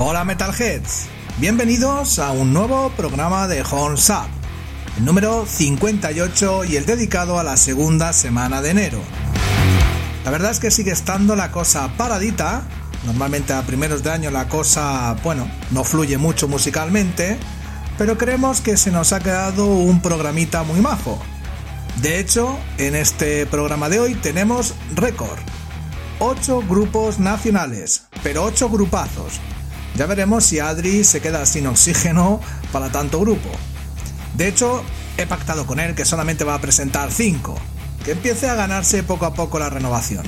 Hola Metalheads, bienvenidos a un nuevo programa de Horns Up, el número 58 y el dedicado a la segunda semana de enero. La verdad es que sigue estando la cosa paradita, normalmente a primeros de año la cosa, bueno, no fluye mucho musicalmente, pero creemos que se nos ha quedado un programita muy majo. De hecho, en este programa de hoy tenemos récord. 8 grupos nacionales, pero 8 grupazos. Ya veremos si Adri se queda sin oxígeno para tanto grupo. De hecho, he pactado con él que solamente va a presentar 5, que empiece a ganarse poco a poco la renovación.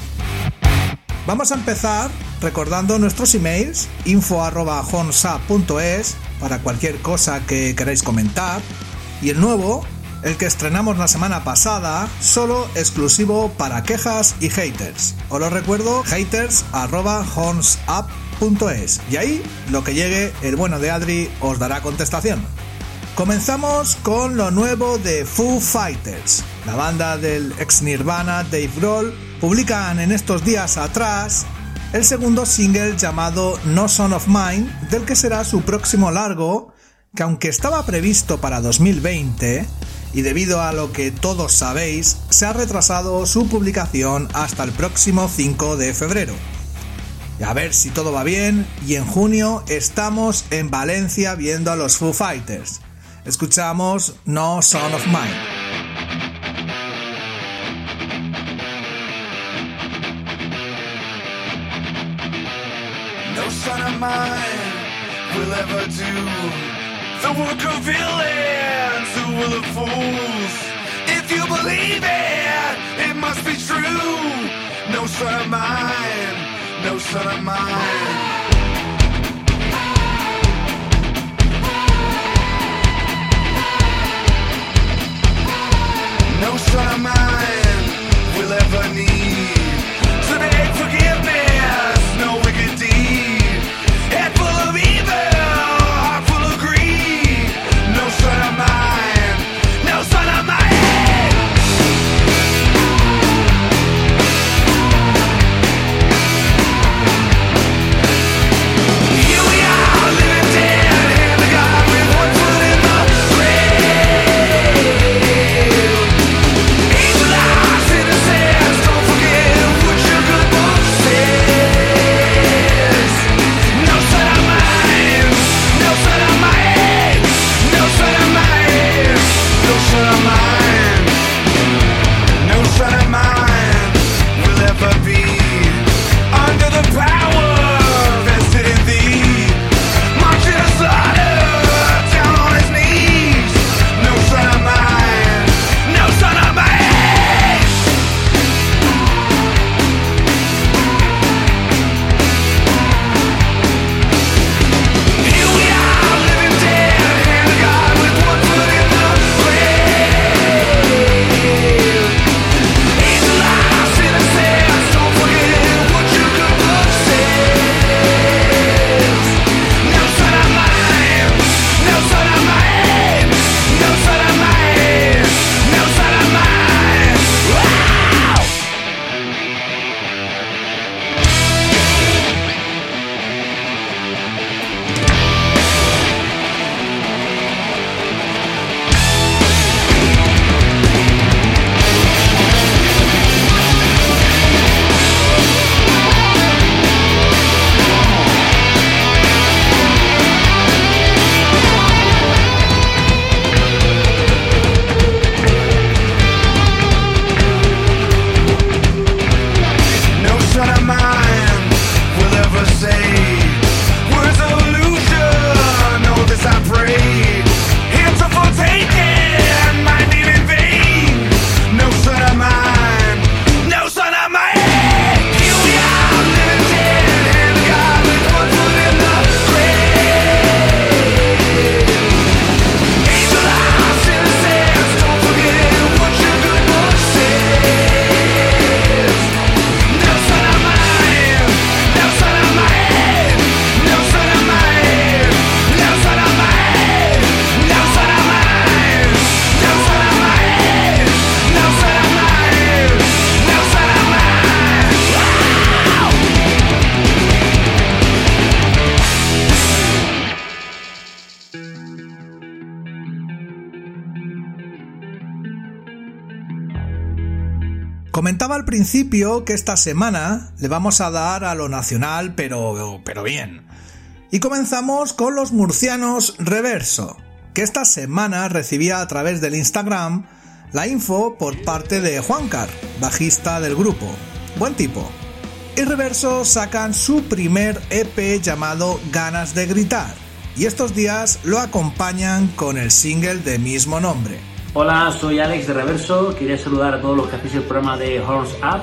Vamos a empezar recordando nuestros emails info.honsa.es para cualquier cosa que queráis comentar y el nuevo, el que estrenamos la semana pasada, solo exclusivo para quejas y haters. Os lo recuerdo, haters.honsup.es y ahí lo que llegue el bueno de Adri os dará contestación. Comenzamos con lo nuevo de Foo Fighters. La banda del ex Nirvana Dave Grohl publican en estos días atrás el segundo single llamado No Son of Mine, del que será su próximo largo, que aunque estaba previsto para 2020, y debido a lo que todos sabéis, se ha retrasado su publicación hasta el próximo 5 de febrero a ver si todo va bien. Y en junio estamos en Valencia viendo a los Foo Fighters. Escuchamos No Son of Mine. No son of mine will ever do the work of villains who will of fools. If you believe it, it must be true. No son of mine. No son of mine. No son of mine will ever need to beg forgiveness. Que esta semana le vamos a dar a lo nacional, pero, pero bien. Y comenzamos con los murcianos Reverso, que esta semana recibía a través del Instagram la info por parte de Juancar, bajista del grupo. Buen tipo. Y Reverso sacan su primer EP llamado Ganas de Gritar, y estos días lo acompañan con el single de mismo nombre. Hola, soy Alex de Reverso. Quería saludar a todos los que hacéis el programa de Horns Up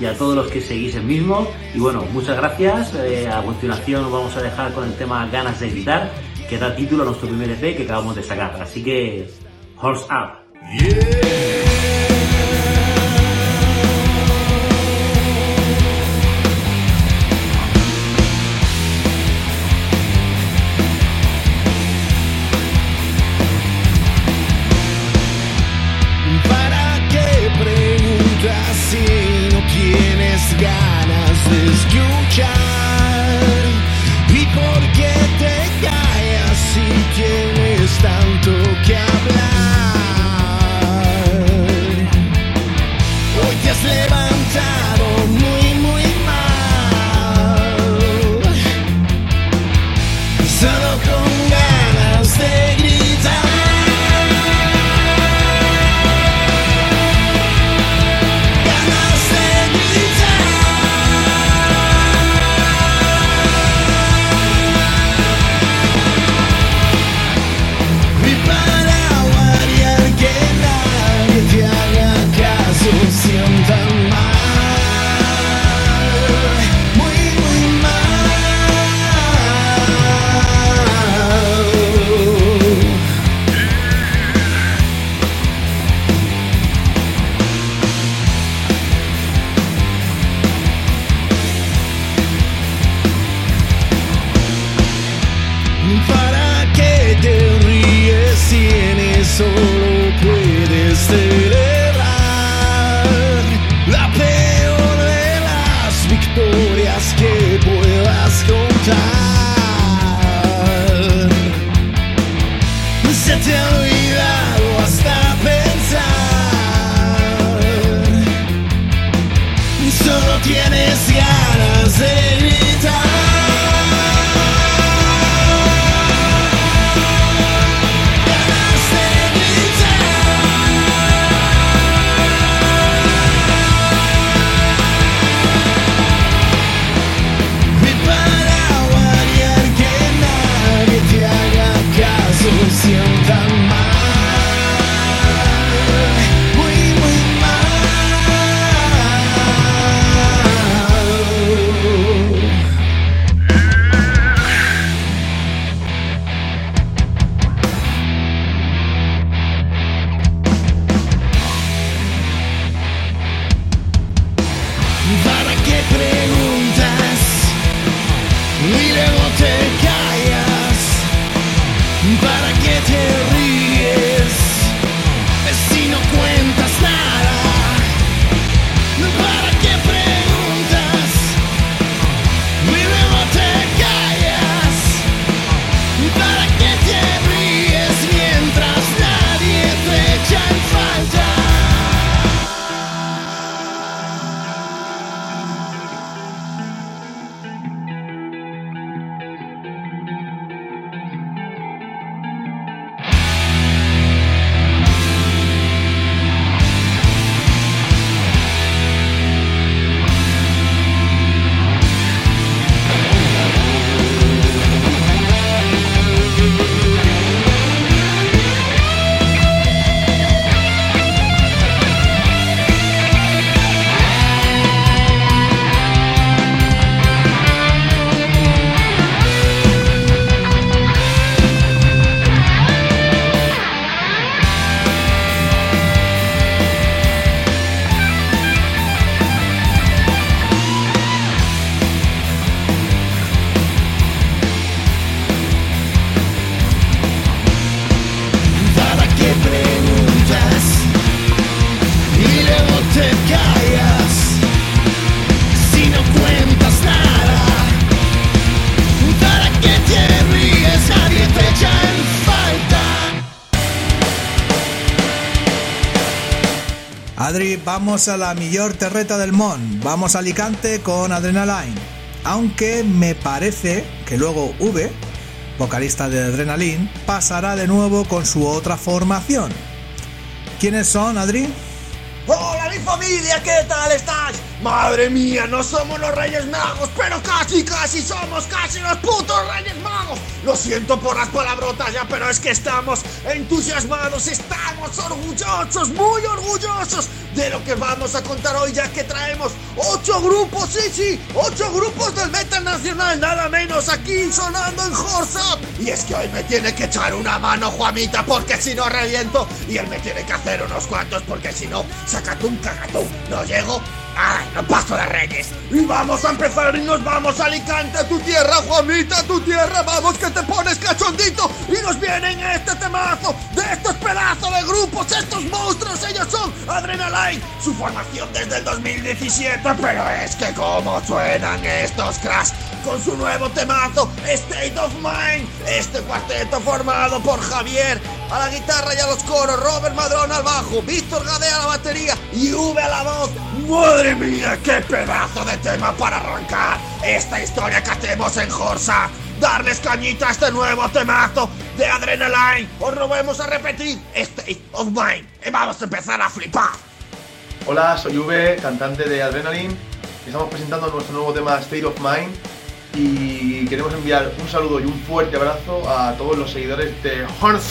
y a todos los que seguís el mismo. Y bueno, muchas gracias. Eh, a continuación vamos a dejar con el tema Ganas de Gritar, que da título a nuestro primer EP que acabamos de sacar. Así que, Horns Up. Adri, vamos a la mejor terreta del mon. Vamos a Alicante con Adrenaline. Aunque me parece que luego V, vocalista de Adrenaline, pasará de nuevo con su otra formación. ¿Quiénes son, Adri? ¡Hola mi familia! ¿Qué tal estás? Madre mía, no somos los Reyes Magos, pero casi, casi somos casi los putos Reyes Magos. Lo siento por las palabrotas ya, pero es que estamos entusiasmados, estamos orgullosos, muy orgullosos de lo que vamos a contar hoy, ya que traemos ocho grupos, sí, sí, ocho grupos del Metal Nacional, nada menos aquí sonando en Horsa. Y es que hoy me tiene que echar una mano, Juanita, porque si no reviento, y él me tiene que hacer unos cuantos, porque si no, sacatum cagatum, no llego ¡Ay, no paso de reyes! Y vamos a empezar y nos vamos a Alicante, tu tierra, Juanita, tu tierra. Vamos que te pones cachondito y nos vienen este temazo de estos pedazos de grupos, estos monstruos. Ellos son Adrenaline, su formación desde el 2017. Pero es que cómo suenan estos cracks con su nuevo temazo, State of Mind. Este cuarteto formado por Javier a la guitarra y a los coros, Robert Madrón al bajo, Víctor Gadea a la batería y V a la voz. ¡Madre mía, qué pedazo de tema para arrancar esta historia que hacemos en Horsa! Darles cañita a este nuevo temazo de Adrenaline. Os lo vamos a repetir, State of Mind. Y vamos a empezar a flipar. Hola, soy V, cantante de Adrenaline. Estamos presentando nuestro nuevo tema State of Mind y queremos enviar un saludo y un fuerte abrazo a todos los seguidores de Horns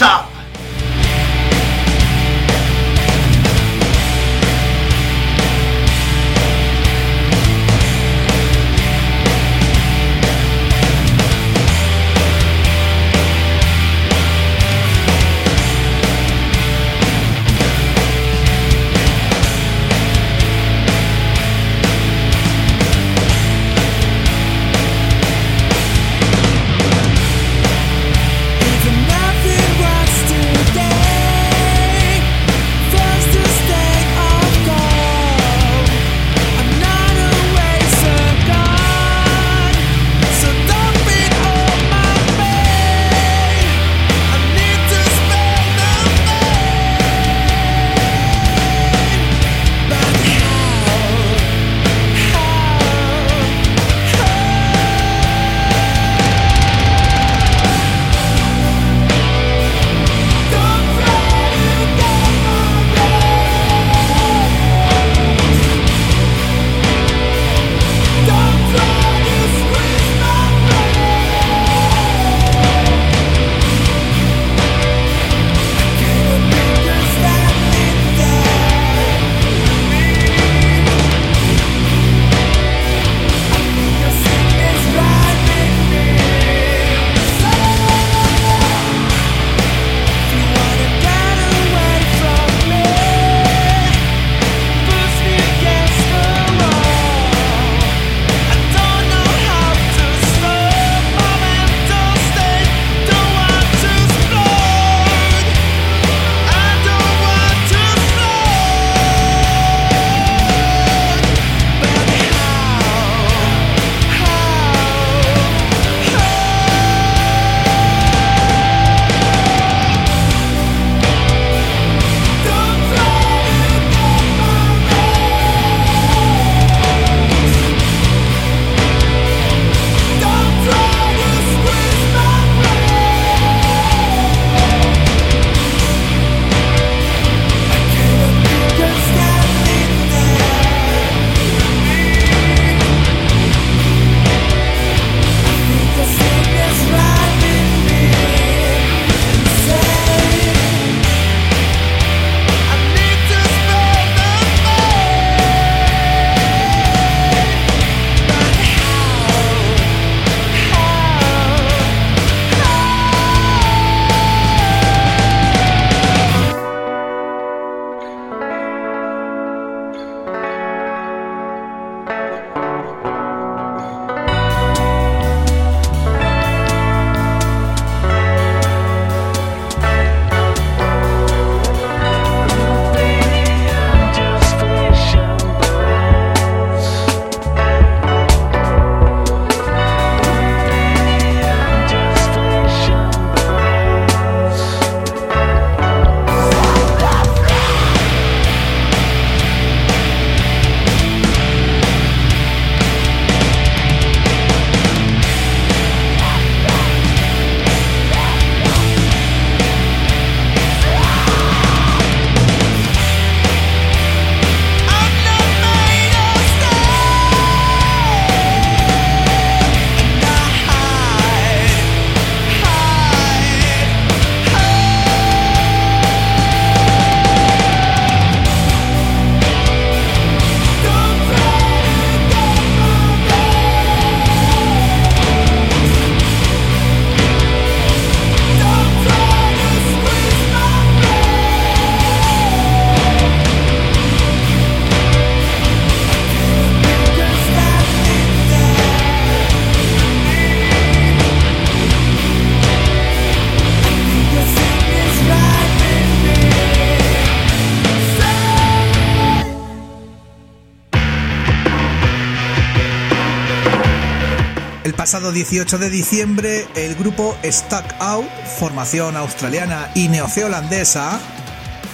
pasado 18 de diciembre, el grupo Stuck Out, formación australiana y neozelandesa,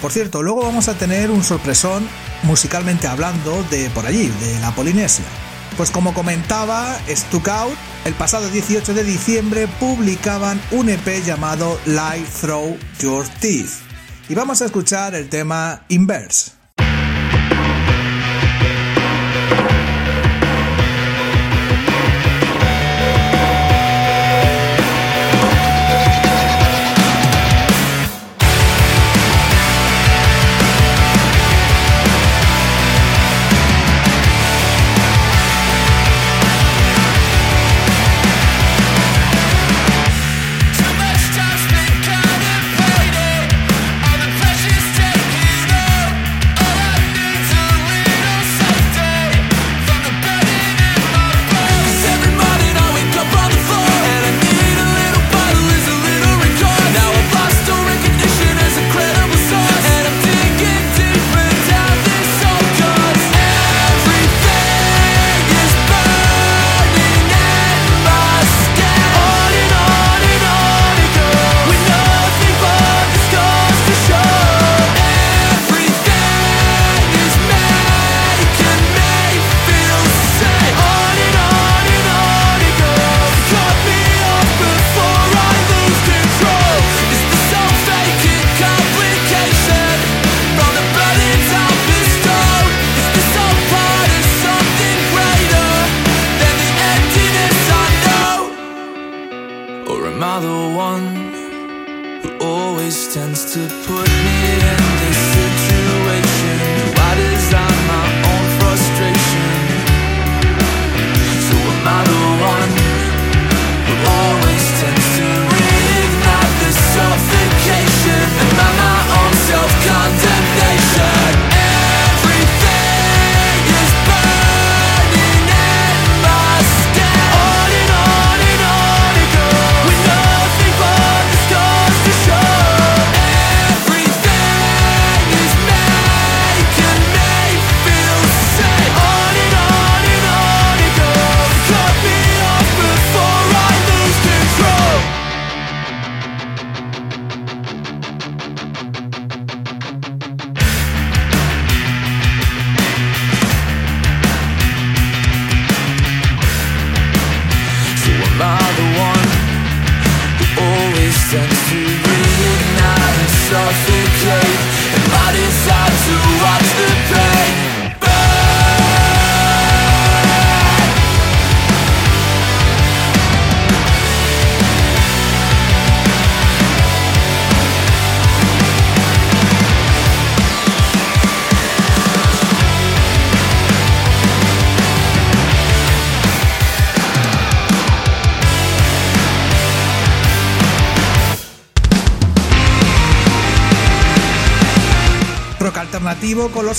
por cierto, luego vamos a tener un sorpresón musicalmente hablando de por allí, de la Polinesia. Pues como comentaba, Stuck Out, el pasado 18 de diciembre publicaban un EP llamado Live Through Your Teeth. Y vamos a escuchar el tema Inverse.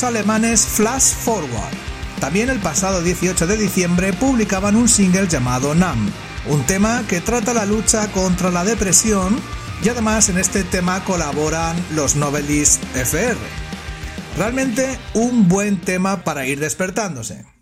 Alemanes Flash Forward. También el pasado 18 de diciembre publicaban un single llamado Nam, un tema que trata la lucha contra la depresión y además en este tema colaboran los Novelist FR. Realmente un buen tema para ir despertándose.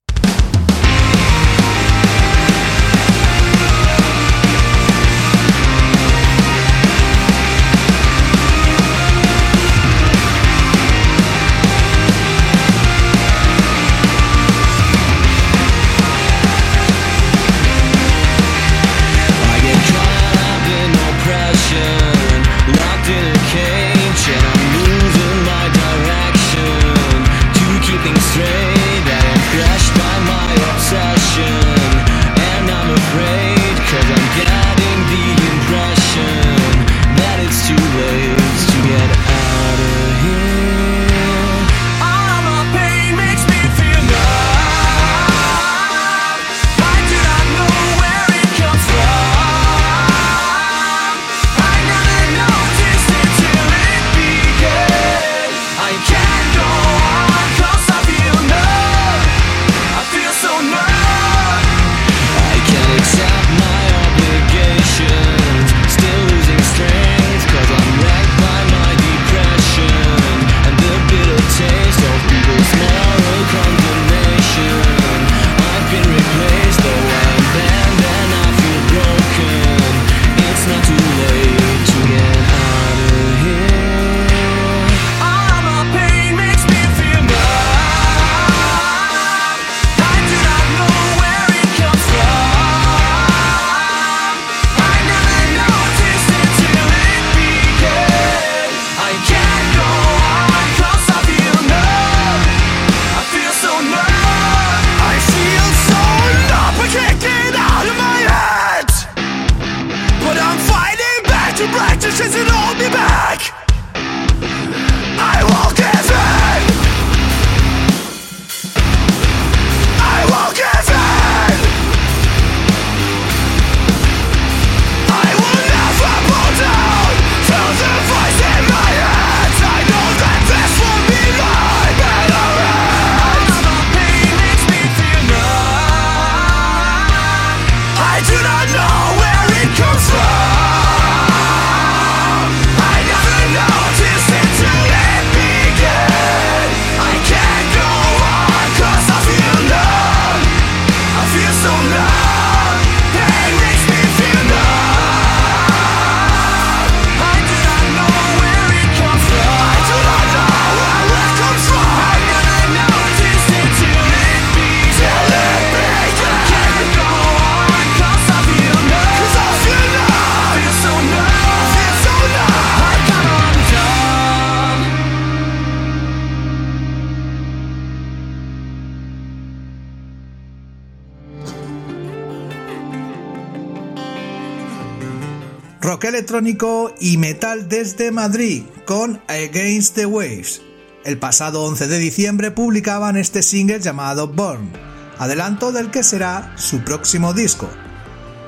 Rock electrónico y metal desde Madrid con Against the Waves. El pasado 11 de diciembre publicaban este single llamado Born, adelanto del que será su próximo disco.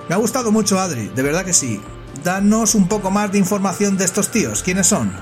Me ha gustado mucho Adri, de verdad que sí. Danos un poco más de información de estos tíos, ¿quiénes son?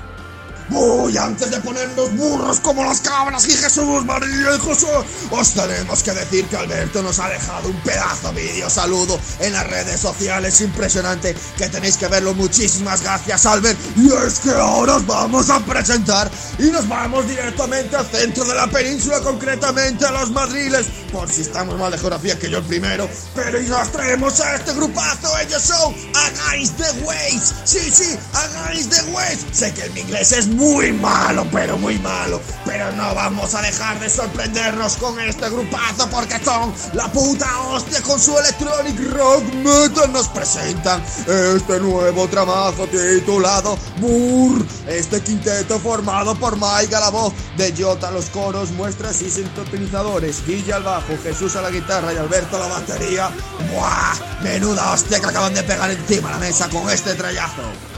Uy, antes de ponernos burros como las cabras y Jesús, María y José, os tenemos que decir que Alberto nos ha dejado un pedazo vídeo saludo en las redes sociales impresionante que tenéis que verlo. Muchísimas gracias, Albert. Y es que ahora os vamos a presentar y nos vamos directamente al centro de la península, concretamente a los Madriles, por si estamos mal de geografía que yo el primero. Pero y nos traemos a este grupazo, ellos son Against the Waves. Sí, sí, Against the Waves. Sé que en mi inglés es muy malo, pero muy malo. Pero no vamos a dejar de sorprendernos con este grupazo porque son la puta hostia con su electronic rock metal. Nos presentan este nuevo trabajo titulado Burr. Este quinteto formado por Mike a la voz, de Jota a los coros, muestras y sintonizadores, Guilla al bajo, Jesús a la guitarra y Alberto a la batería. ¡Buah! Menuda hostia que acaban de pegar encima la mesa con este trayazo.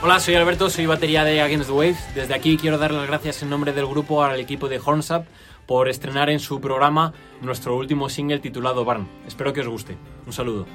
Hola, soy Alberto, soy batería de Against the Waves. Desde aquí quiero dar las gracias en nombre del grupo al equipo de Horns Up por estrenar en su programa nuestro último single titulado Barn. Espero que os guste. Un saludo.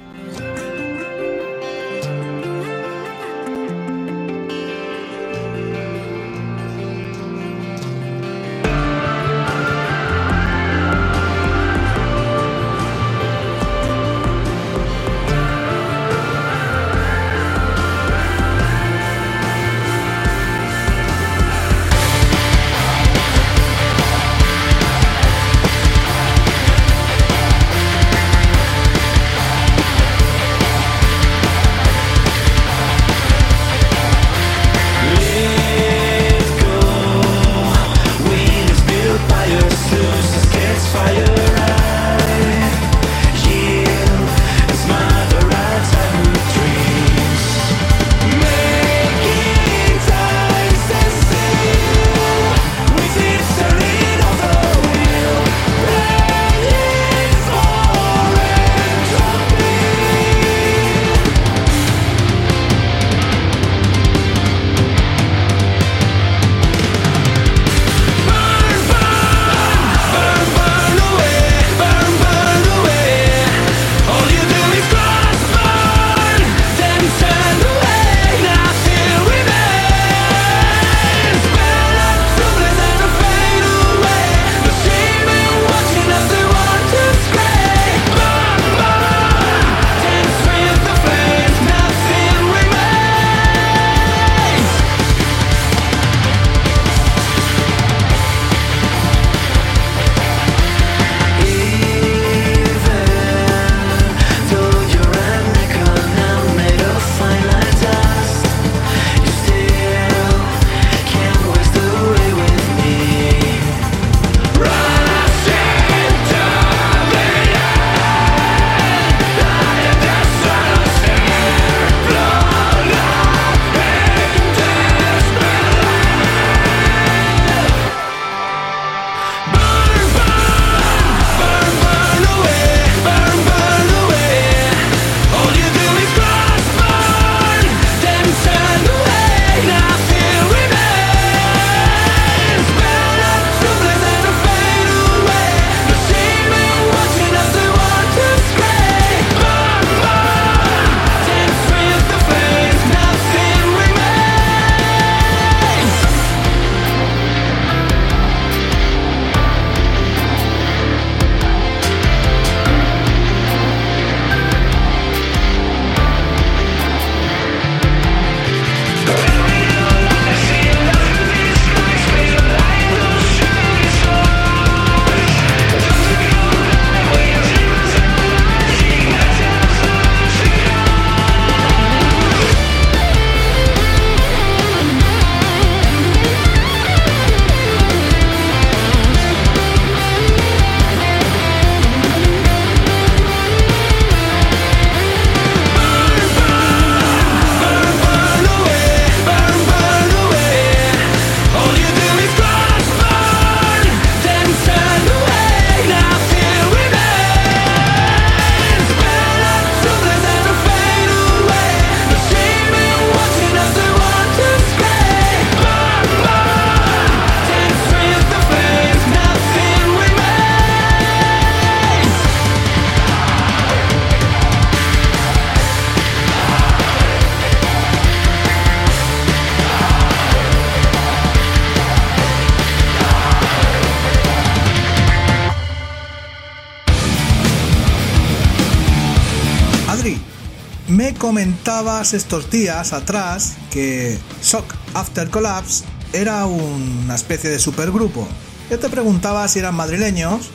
Estos días atrás que Shock After Collapse era una especie de supergrupo. Yo te preguntaba si eran madrileños,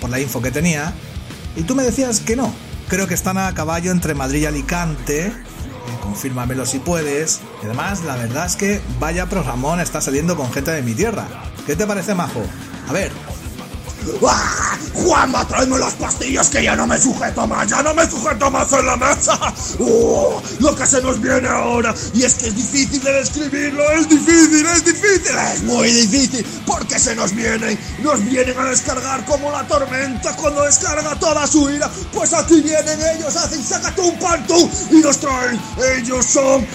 por la info que tenía, y tú me decías que no. Creo que están a caballo entre Madrid y Alicante. Eh, confírmamelo si puedes. Y además, la verdad es que vaya programón está saliendo con gente de mi tierra. ¿Qué te parece, Majo? A ver, ¡Ah! Juanma, tráeme las pastillas que ya no me sujeto más, ya no me sujeto más en la mesa. ¡Oh! Lo que se nos viene ahora, y es que es difícil de describirlo, es difícil, es difícil, es muy difícil, porque se nos vienen, nos vienen a descargar como la tormenta cuando descarga toda su ira. Pues aquí vienen ellos, hacen un pantu y nos traen. Ellos son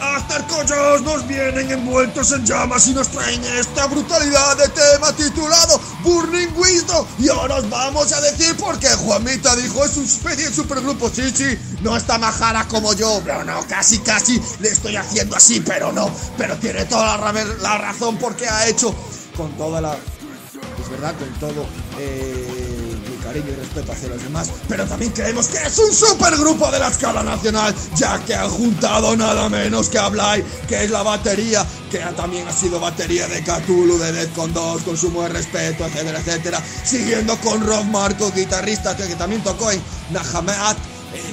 After Collos, nos vienen envueltos en llamas y nos traen esta brutalidad de tema titulado Burning Wisdom. Y ahora os vamos a decir por qué Juanita dijo es una especie de supergrupo. Sí, sí, no está majara como yo, pero no, casi, casi le estoy haciendo así, pero no. Pero tiene toda la, la razón porque ha hecho con toda la. Es verdad, con todo. Eh, y respeto hacia los demás, pero también creemos que es un supergrupo de la escala nacional, ya que han juntado nada menos que a Blay, que es la batería, que también ha sido batería de Cthulhu, de Dead con 2, con sumo de respeto, etcétera, etcétera. Siguiendo con Rob Marco, guitarrista que, también tocó en Nahamat,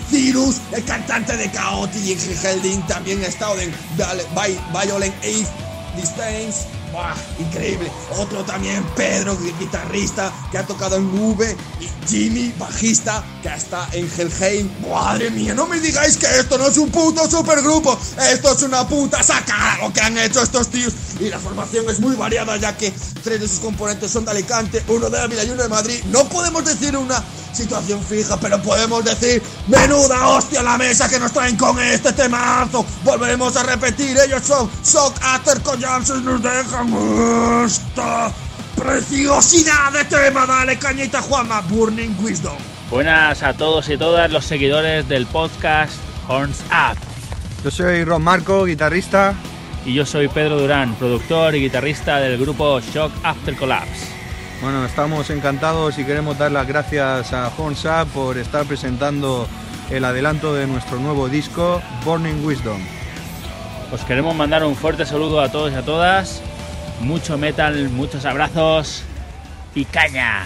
Cirus, el cantante de Chaotic y en Helding también ha estado en Violent Eve, Disdains, Increíble. Otro también, Pedro, guitarrista, que ha tocado en V. Y Jimmy, bajista, que está en Helheim. Madre mía, no me digáis que esto no es un puto supergrupo. Esto es una puta sacada lo que han hecho estos tíos. Y la formación es muy variada, ya que tres de sus componentes son de Alicante, uno de Ávila y uno de Madrid. No podemos decir una situación fija, pero podemos decir, menuda hostia la mesa que nos traen con este temazo. Volvemos a repetir, ellos son Shock After Collapses, nos dejan esta preciosidad de tema. Dale cañita Juanma, Burning Wisdom. Buenas a todos y todas los seguidores del podcast Horns Up. Yo soy Ron Marco, guitarrista. Y yo soy Pedro Durán, productor y guitarrista del grupo Shock After Collapse. Bueno, estamos encantados y queremos dar las gracias a Horns Up por estar presentando el adelanto de nuestro nuevo disco, Burning Wisdom. Os queremos mandar un fuerte saludo a todos y a todas. Mucho metal, muchos abrazos y caña.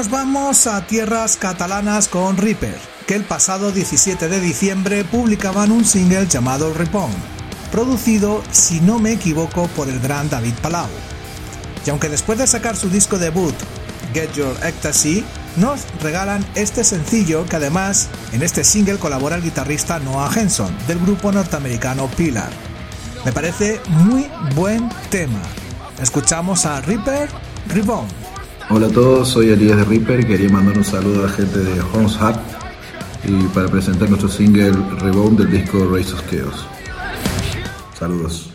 Nos vamos a tierras catalanas con Reaper, que el pasado 17 de diciembre publicaban un single llamado Ripon, producido, si no me equivoco, por el gran David Palau. Y aunque después de sacar su disco debut, Get Your Ecstasy, nos regalan este sencillo que además en este single colabora el guitarrista Noah Henson del grupo norteamericano Pillar. Me parece muy buen tema. Escuchamos a Reaper Reborn. Hola a todos, soy Elías de Reaper y quería mandar un saludo a la gente de Horns Hub y para presentar nuestro single Rebound del disco Race of Chaos. Saludos.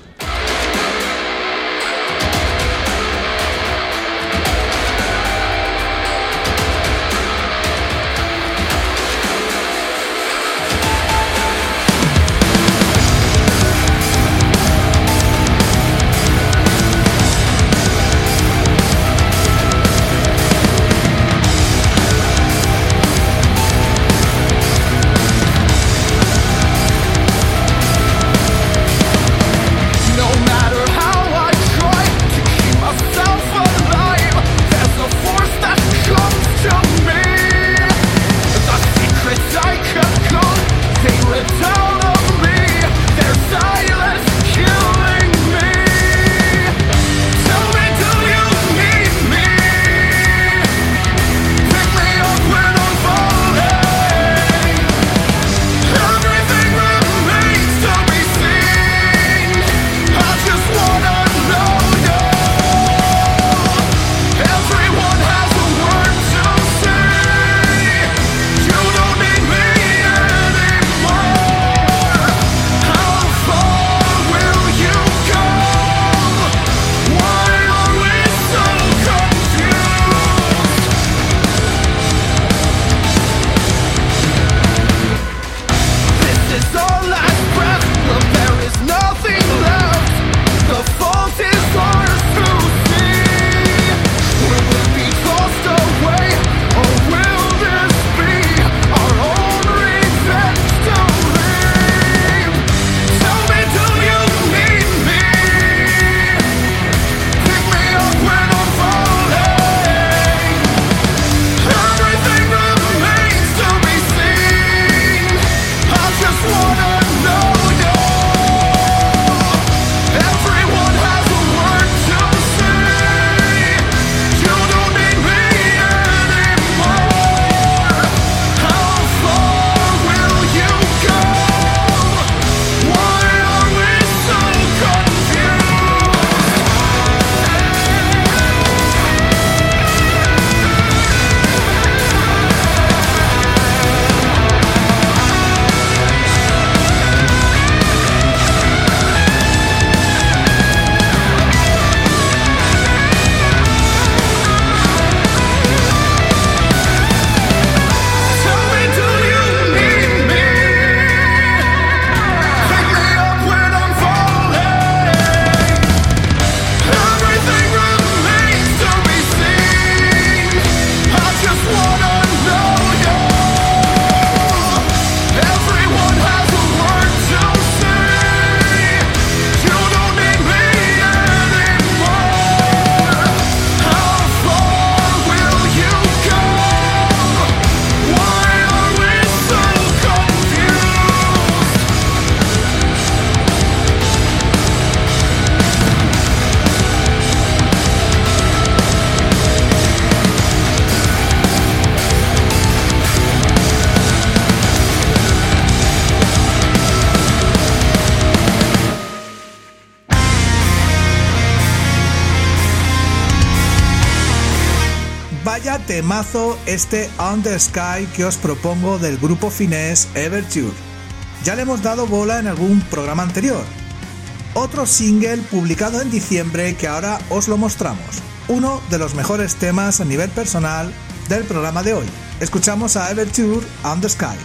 Este the Sky que os propongo del grupo finés Everture. Ya le hemos dado bola en algún programa anterior. Otro single publicado en diciembre que ahora os lo mostramos. Uno de los mejores temas a nivel personal del programa de hoy. Escuchamos a Everture the Sky.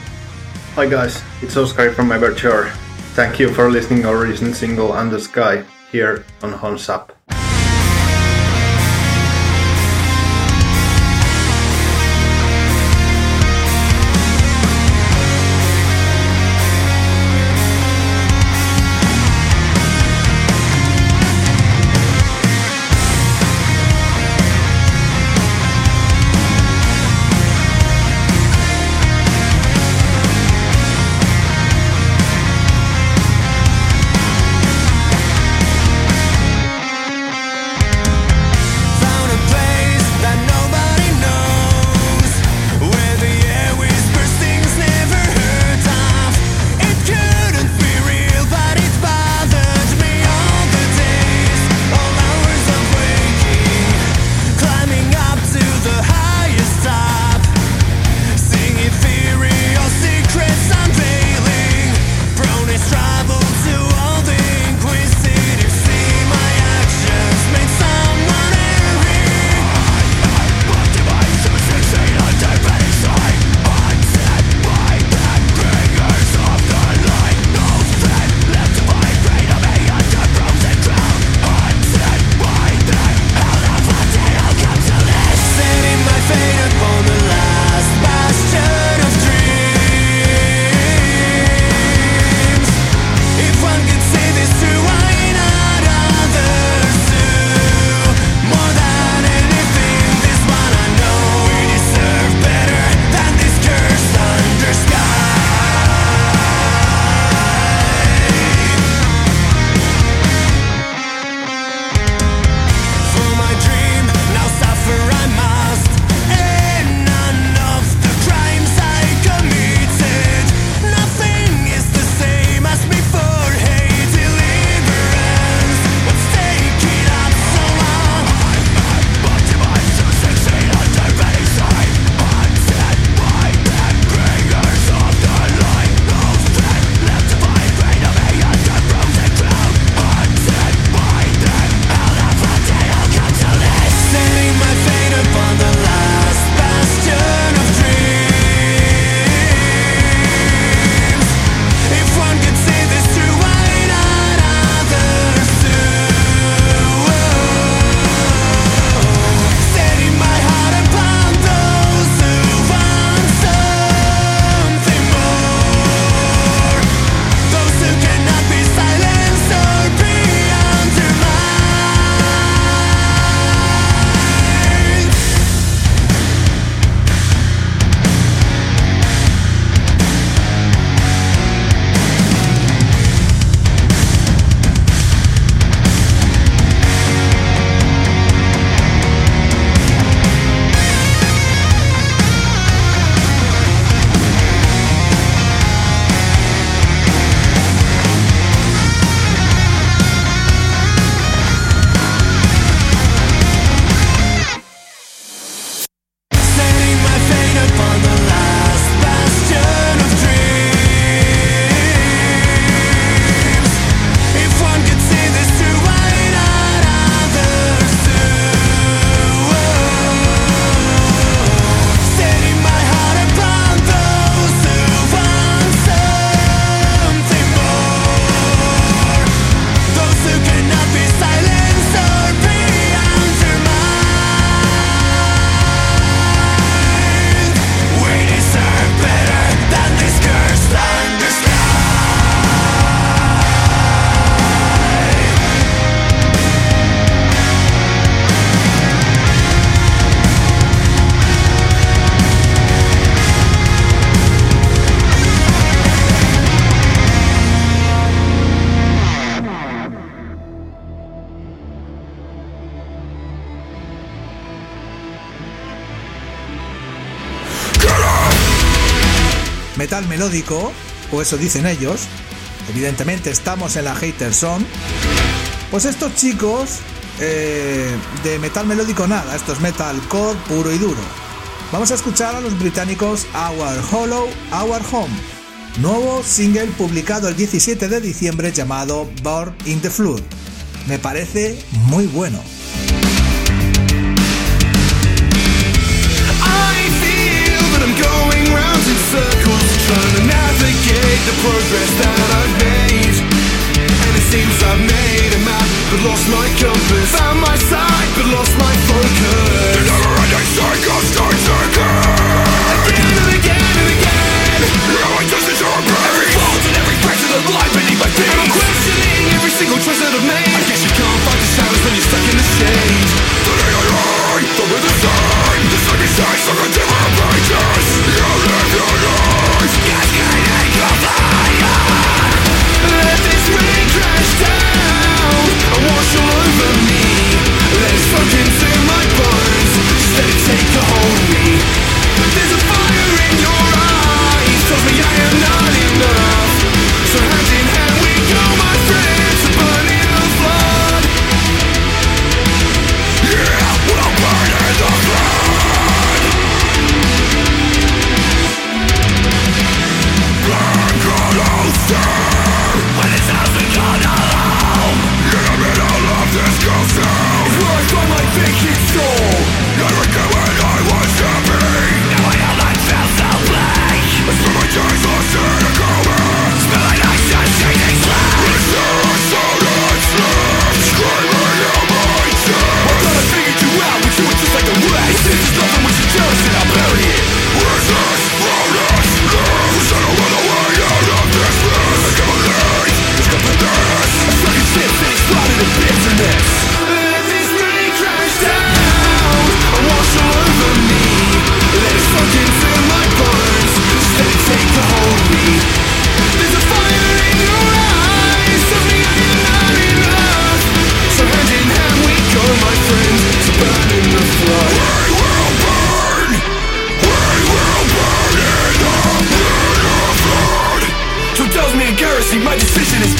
Hi guys, it's Oscar from Everture. Thank you for listening our recent single the Sky here on Horns melódico, o eso dicen ellos, evidentemente estamos en la hater zone, pues estos chicos eh, de metal melódico nada, esto es metalcore puro y duro. Vamos a escuchar a los británicos Our Hollow, Our Home, nuevo single publicado el 17 de diciembre llamado Born in the Flood. Me parece muy bueno. Seems I've made a map But lost my compass. Found my sight But lost my focus. The never-ending cycle starts again Again and again and again. Now I just Every fault and every fracture of life beneath my feet. I'm questioning every single choice that I've made. I guess you can't find the shadows when you're stuck in the shade. The day I lie, the way the same The same mistakes are a different pages You live your life So hand in hand we go my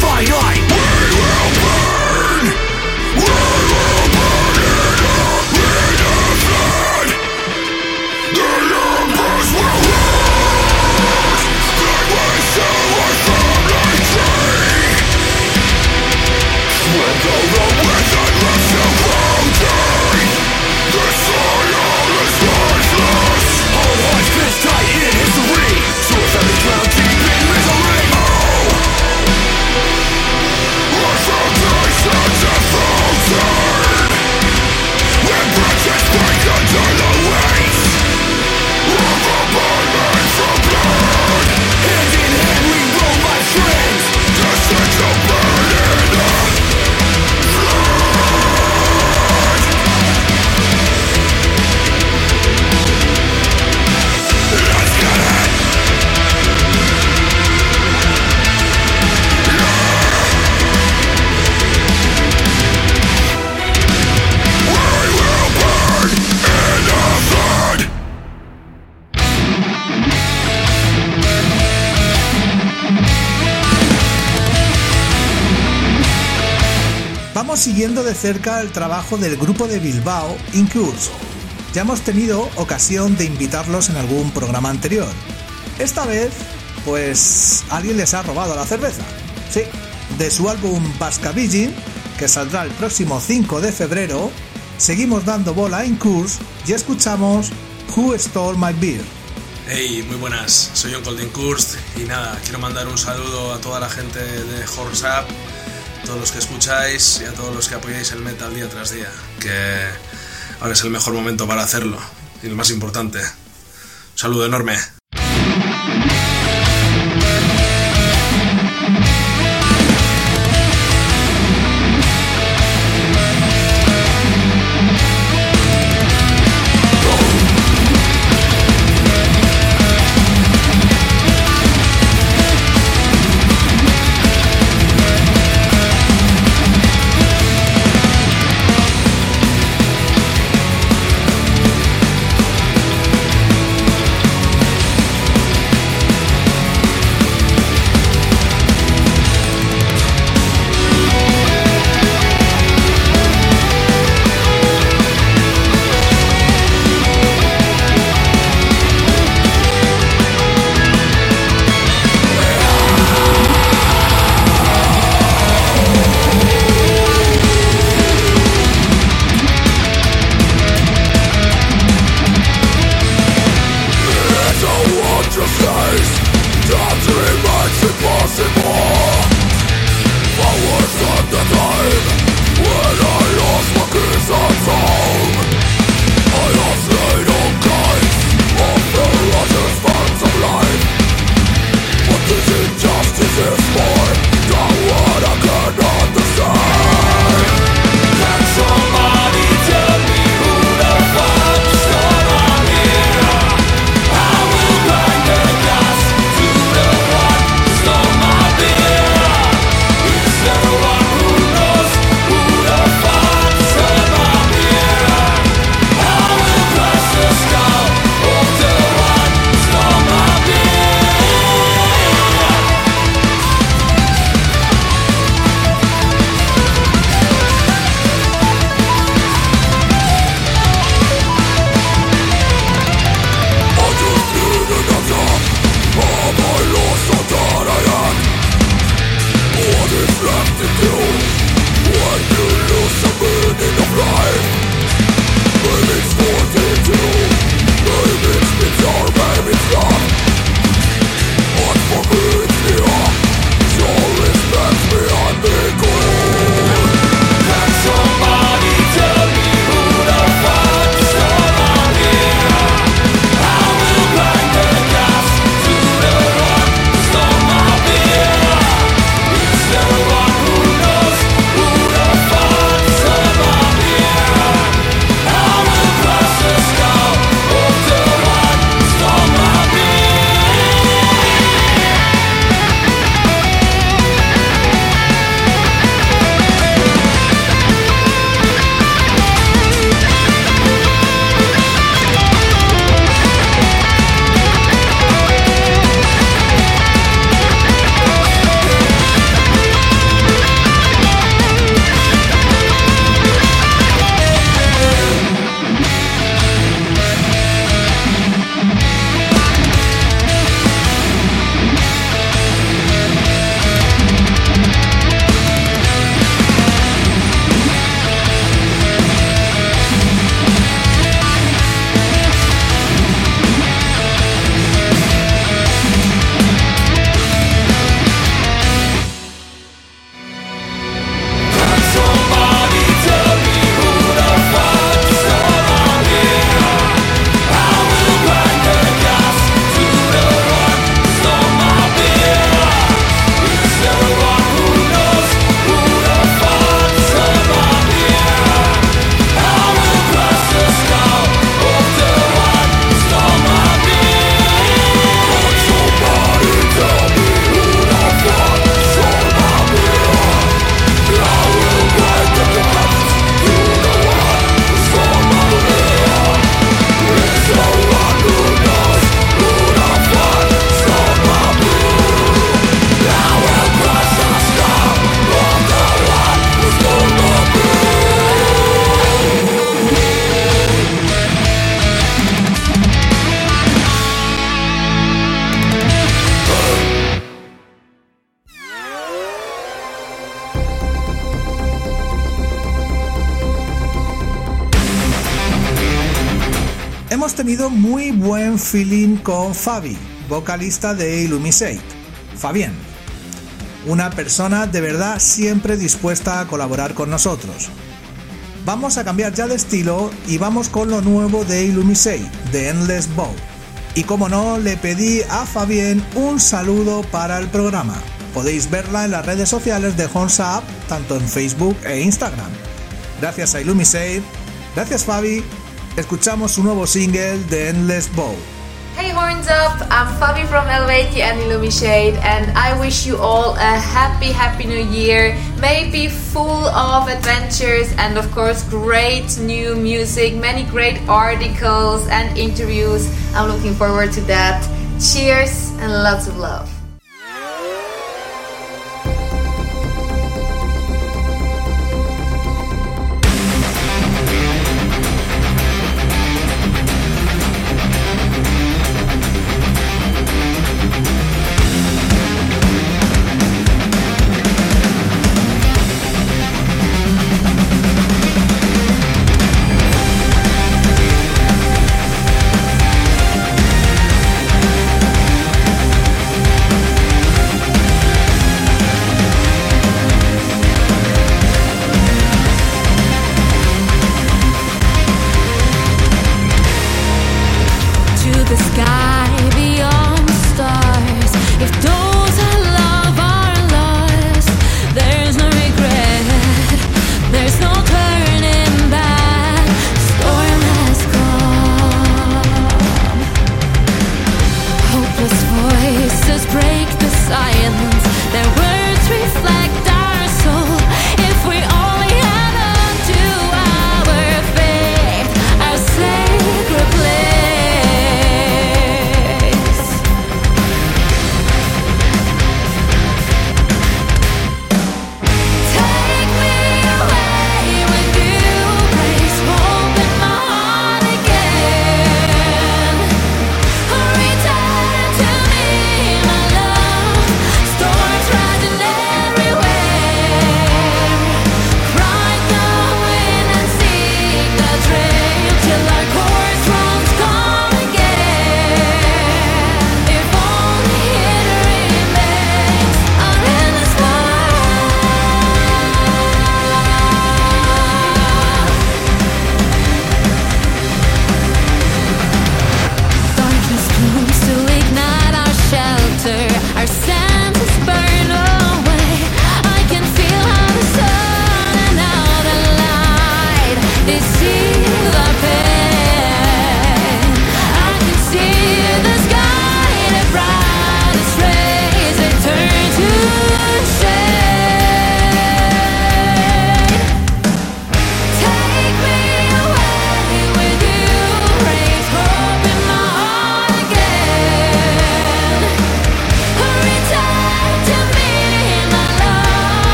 finite siguiendo de cerca el trabajo del grupo de Bilbao, Incurs. Ya hemos tenido ocasión de invitarlos en algún programa anterior. Esta vez, pues alguien les ha robado la cerveza. Sí, de su álbum Pascavigin, que saldrá el próximo 5 de febrero, seguimos dando bola a Incurs y escuchamos Who Stole My Beer. Hey, muy buenas, soy John Goldenkurst y nada, quiero mandar un saludo a toda la gente de Horse Up, todos los que escucháis y a todos los que apoyáis el metal día tras día, que ahora es el mejor momento para hacerlo y lo más importante. Un saludo enorme. Tenido muy buen feeling con Fabi, vocalista de Illumisate. Fabien, una persona de verdad siempre dispuesta a colaborar con nosotros. Vamos a cambiar ya de estilo y vamos con lo nuevo de Illumisate, The Endless Bow. Y como no, le pedí a Fabien un saludo para el programa. Podéis verla en las redes sociales de Honsa App, tanto en Facebook e Instagram. Gracias a Illumisate, gracias Fabi, escuchamos su nuevo single The Endless Bow. Hey Horns Up, I'm Fabi from Helvetia and Illuminate and I wish you all a happy, happy new year. May be full of adventures and of course great new music, many great articles and interviews. I'm looking forward to that. Cheers and lots of love.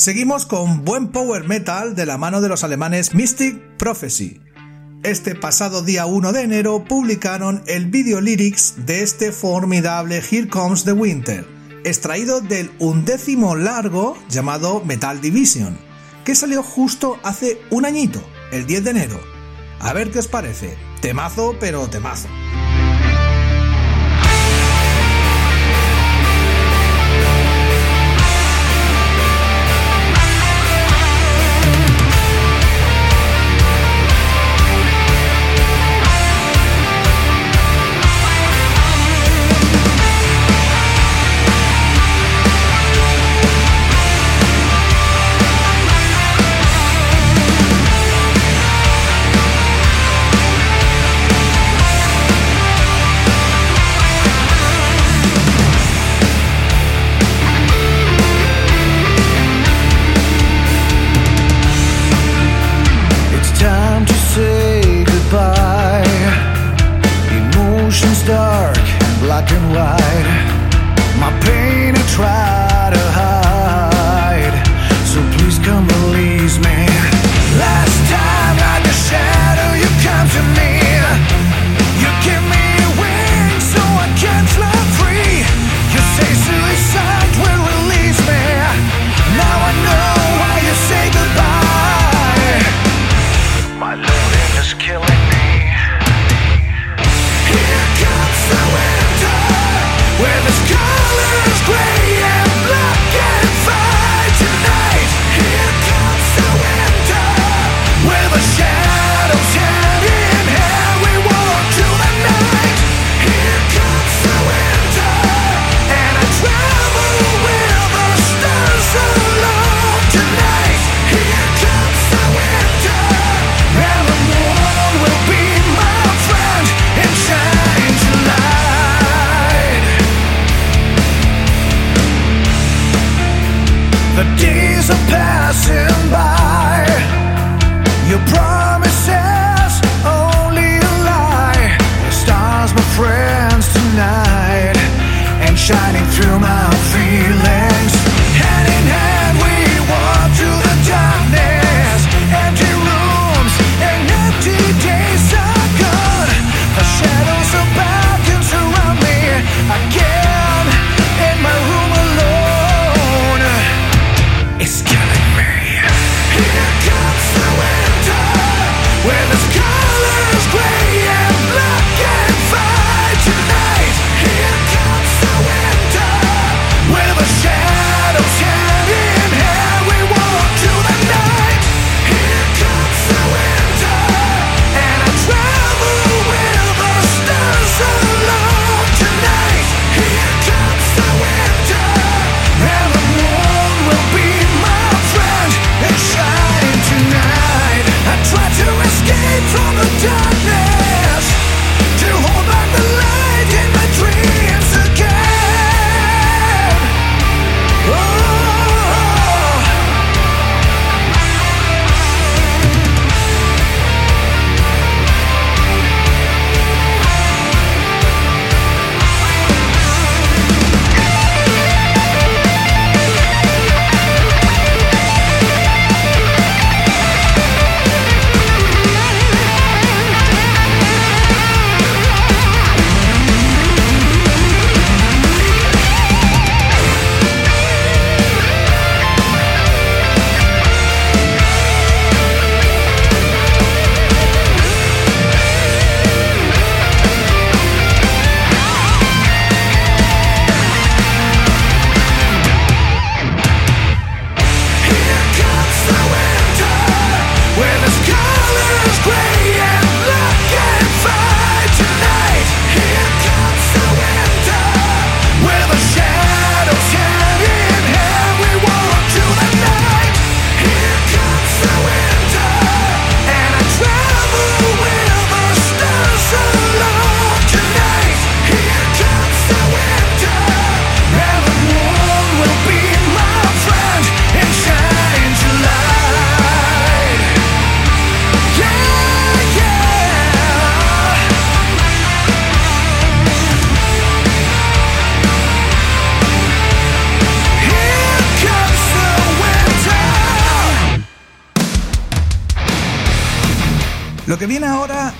Seguimos con buen power metal de la mano de los alemanes Mystic Prophecy. Este pasado día 1 de enero publicaron el video lyrics de este formidable Here Comes the Winter, extraído del undécimo largo llamado Metal Division, que salió justo hace un añito, el 10 de enero. A ver qué os parece, temazo pero temazo.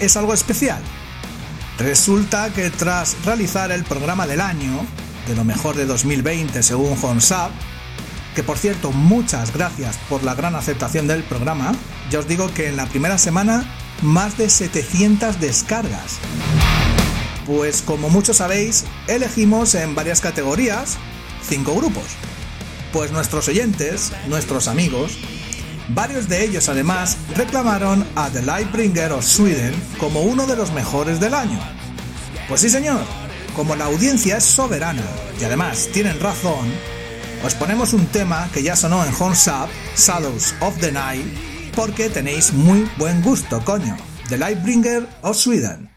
es algo especial. Resulta que tras realizar el programa del año, de lo mejor de 2020 según Honsab, que por cierto muchas gracias por la gran aceptación del programa, ya os digo que en la primera semana más de 700 descargas. Pues como muchos sabéis, elegimos en varias categorías cinco grupos. Pues nuestros oyentes, nuestros amigos, Varios de ellos además reclamaron a The Lightbringer of Sweden como uno de los mejores del año. Pues sí señor, como la audiencia es soberana y además tienen razón, os ponemos un tema que ya sonó en Horns Up, Shadows of the Night, porque tenéis muy buen gusto, coño. The Lightbringer of Sweden.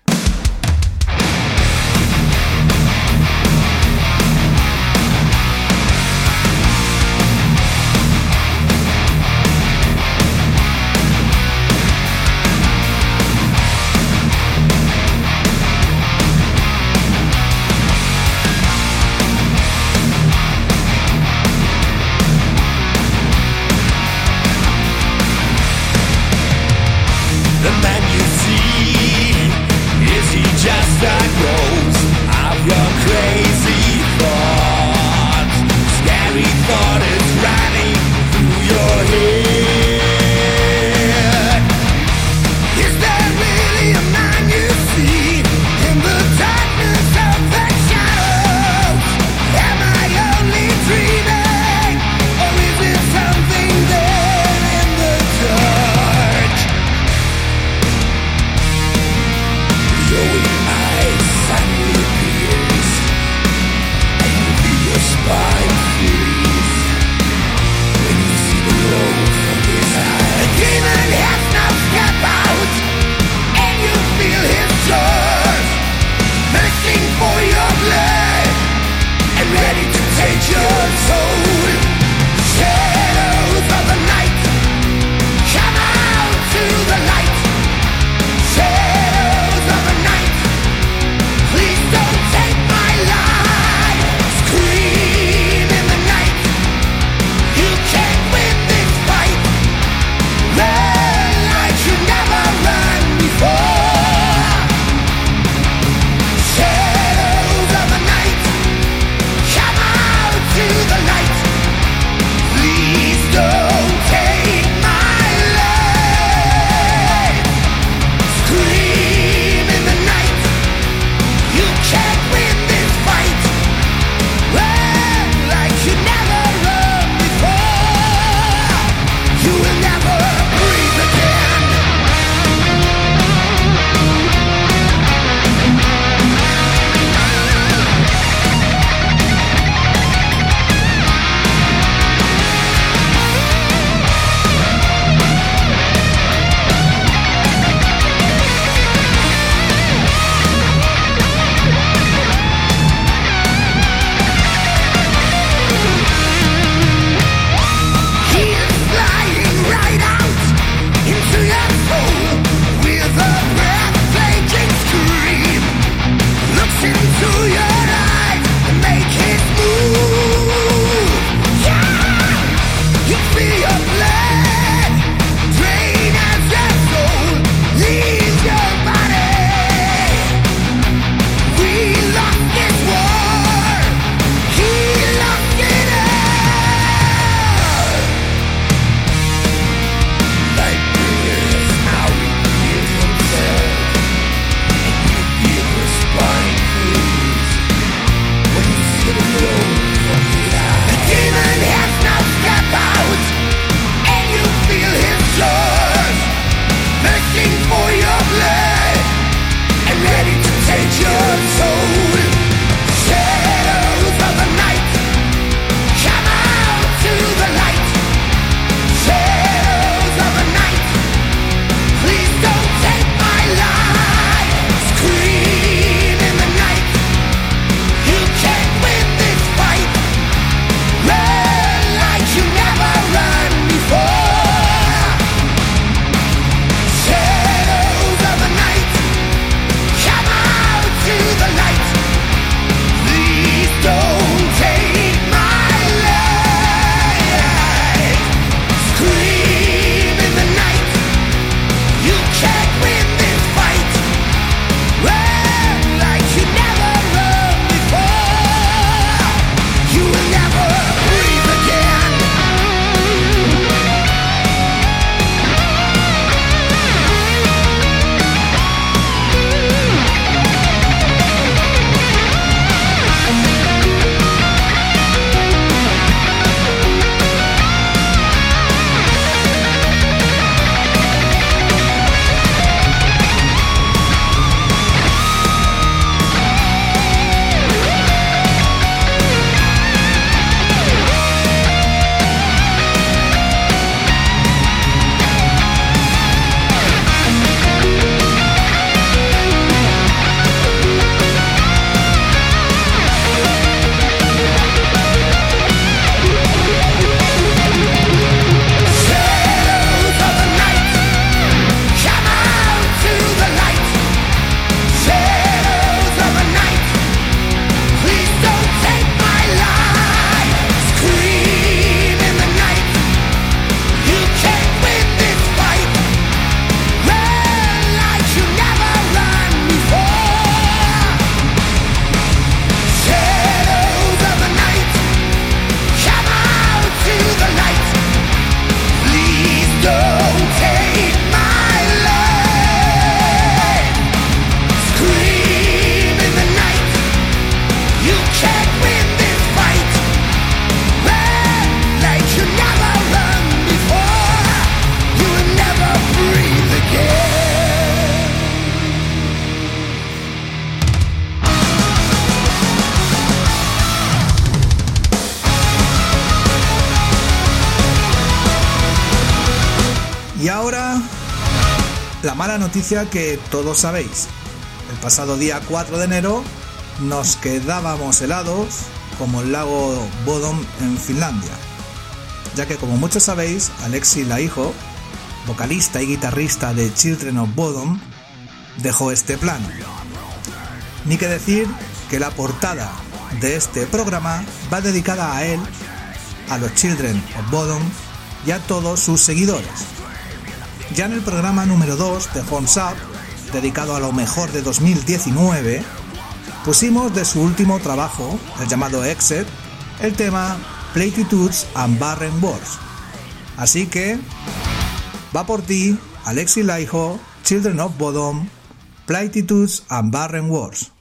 Que todos sabéis. El pasado día 4 de enero nos quedábamos helados como el lago Bodom en Finlandia. Ya que como muchos sabéis, Alexi Laiho, vocalista y guitarrista de Children of Bodom, dejó este plano. Ni que decir que la portada de este programa va dedicada a él, a los Children of Bodom y a todos sus seguidores. Ya en el programa número 2 de Horns Up, dedicado a lo mejor de 2019, pusimos de su último trabajo, el llamado Exit, el tema Platitudes and Barren Wars. Así que, va por ti, Alexi Laiho, Children of Bodom, Platitudes and Barren Wars.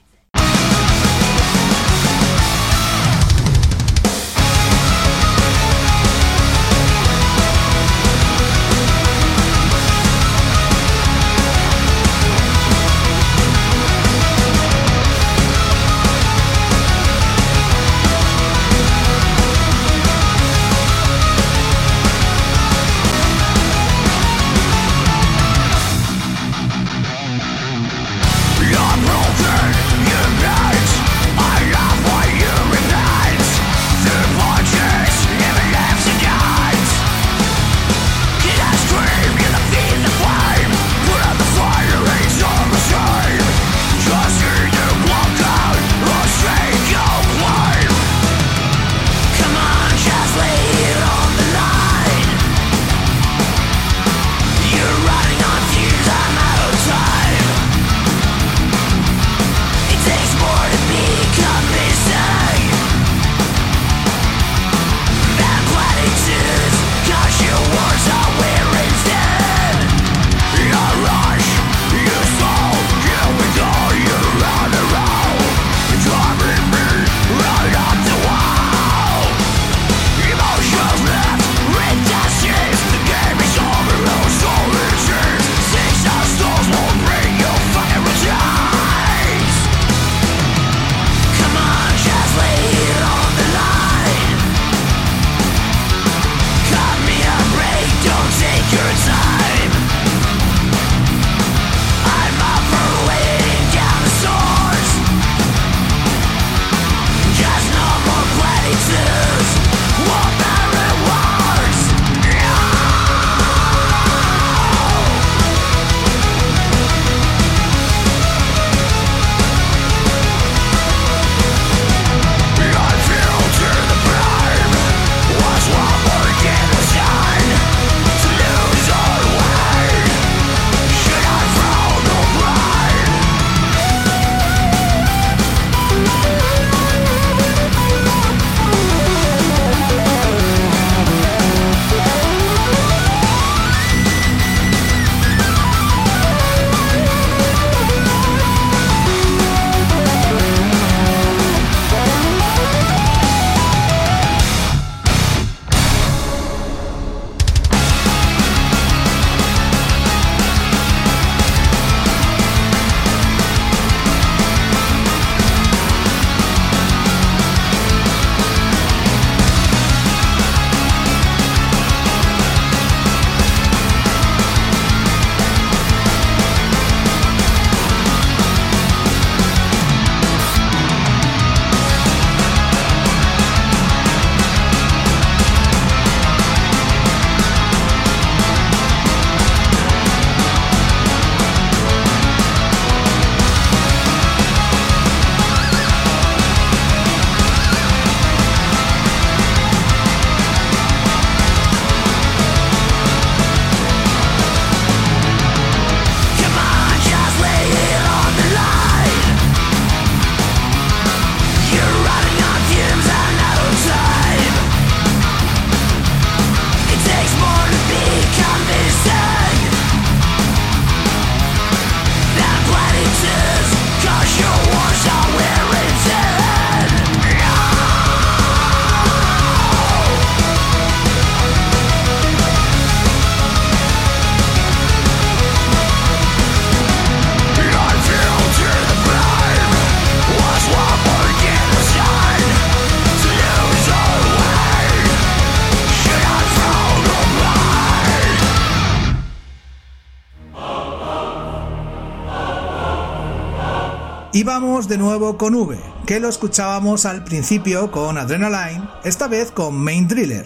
Vamos de nuevo con V, que lo escuchábamos al principio con Adrenaline, esta vez con Main Driller.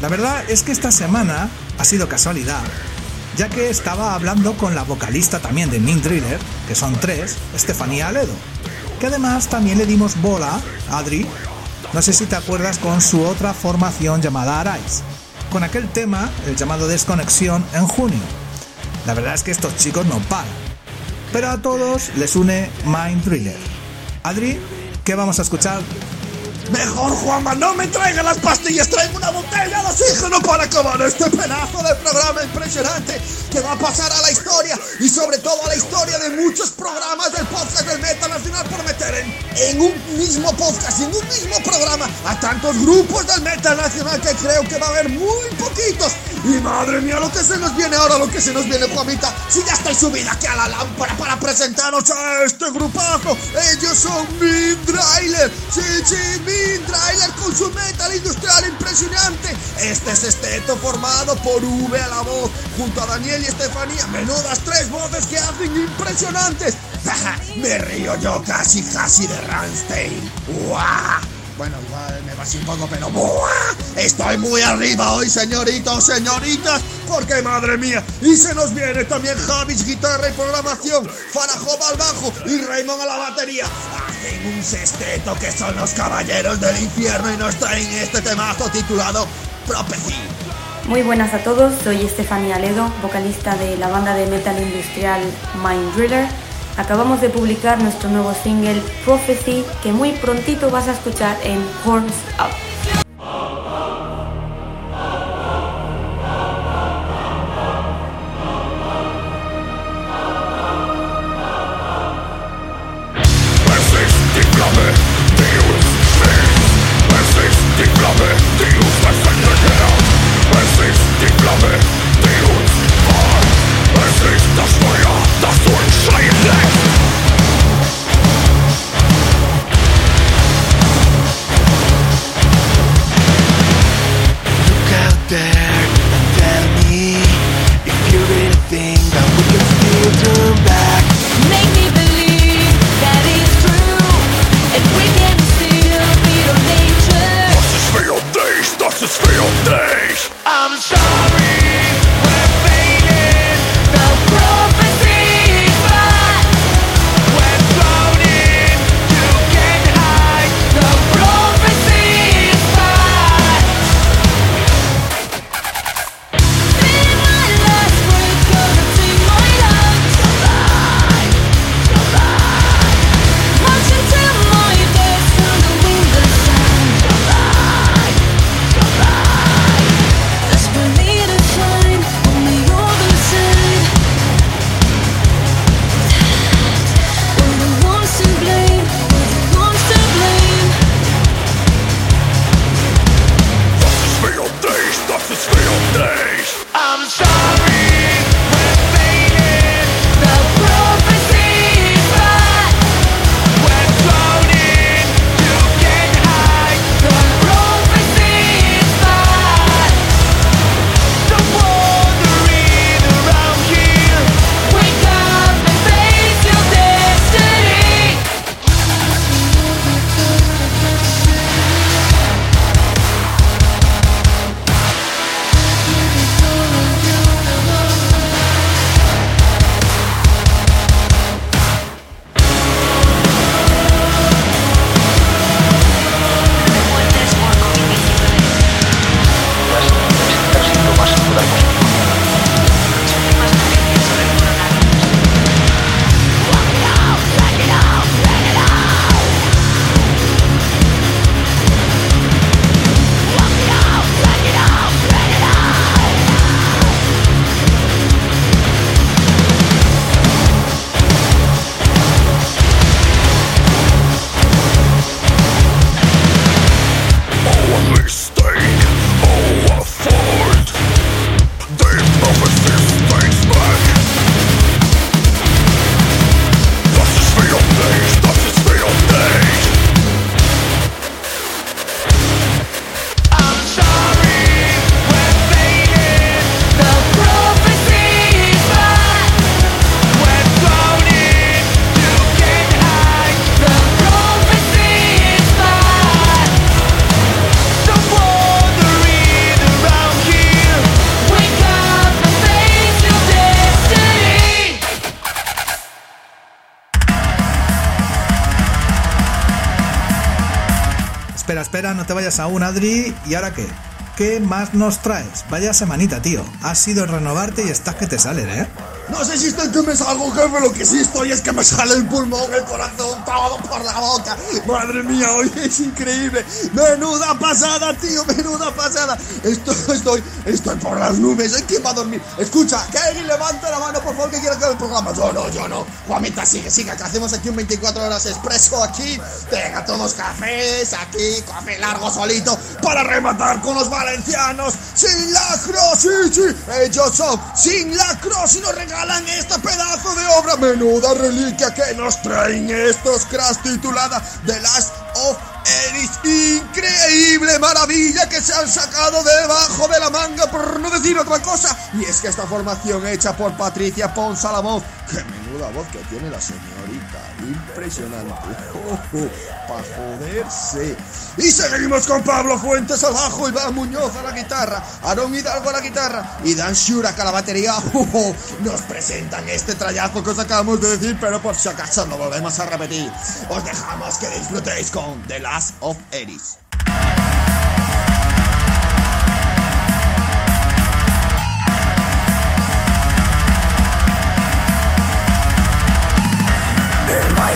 La verdad es que esta semana ha sido casualidad, ya que estaba hablando con la vocalista también de Main Driller, que son tres, Estefanía Aledo, que además también le dimos bola, Adri, no sé si te acuerdas con su otra formación llamada Arise, con aquel tema, el llamado Desconexión, en junio. La verdad es que estos chicos no paran pero a todos les une Mind Thriller. Adri, ¿qué vamos a escuchar? Mejor, Juanma, no me traiga las pastillas, traigo una botella de oxígeno para acabar este pedazo de programa impresionante que va a pasar a la historia y sobre todo a la historia de muchos programas del podcast del Metal Nacional por en, un mismo podcast, en un mismo programa a tantos grupos del Metal Nacional que creo que va a haber muy poquitos. Y madre mía, lo que se nos viene ahora, lo que se nos viene, Juanita, si ya estoy subida aquí a la lámpara para presentaros a este grupazo. Ellos son Mindrailer, sí, sí, Mindrailer con su metal industrial impresionante. Este es esteto formado por V a la voz, junto a Daniel y Estefanía. Menudas tres voces que hacen impresionantes. Me río yo casi, casi de Rammstein. Bueno, igual me va un poco, pero ¡buah! Estoy muy arriba hoy, señoritos, señoritas, porque madre mía. Y se nos viene también Javis, guitarra y programación, Farajov al bajo y Raymond a la batería. Hacen un sexteto que son los caballeros del infierno y nos traen este temazo titulado Prophecy. Muy buenas a todos, soy Estefanía Ledo, vocalista de la banda de metal industrial Mind Driller Acabamos de publicar nuestro nuevo single Prophecy que muy prontito vas a escuchar en Horns Up. Aún, Adri. ¿Y ahora qué? ¿Qué más nos traes? Vaya semanita, tío. Has sido renovarte y estás que te salen, ¿eh? No sé si estoy que me salgo, jefe, lo que sí estoy es que me sale el pulmón, el corazón, por la boca. Madre mía, hoy es increíble. Menuda pasada, tío, menuda pasada. Estoy, estoy, estoy por las nubes. ¿Quién va a dormir? Escucha, que alguien levante la mano, por favor, que quiera que el programa. Yo no, yo no. Juanita, sigue, sigue, que hacemos aquí un 24 horas expreso aquí. Venga, todos cafés aquí, café largo solito, para rematar con los valencianos. Sin la cross, sí, sí, ellos son sin la cross y nos regalan este pedazo de obra, menuda reliquia que nos traen estos cracks titulada The Last of Eris. Increíble maravilla que se han sacado debajo de la manga, por no decir otra cosa. Y es que esta formación hecha por Patricia Ponsalamón, que menuda voz que tiene la señorita, impresionante. para joderse. Y seguimos con Pablo Fuentes al bajo, Iván Muñoz a la guitarra, Aaron Hidalgo a la guitarra y Dan Shurak a la batería. nos presentan este trayazo que os acabamos de decir, pero por si acaso lo volvemos a repetir. Os dejamos que disfrutéis con The Last of Eris.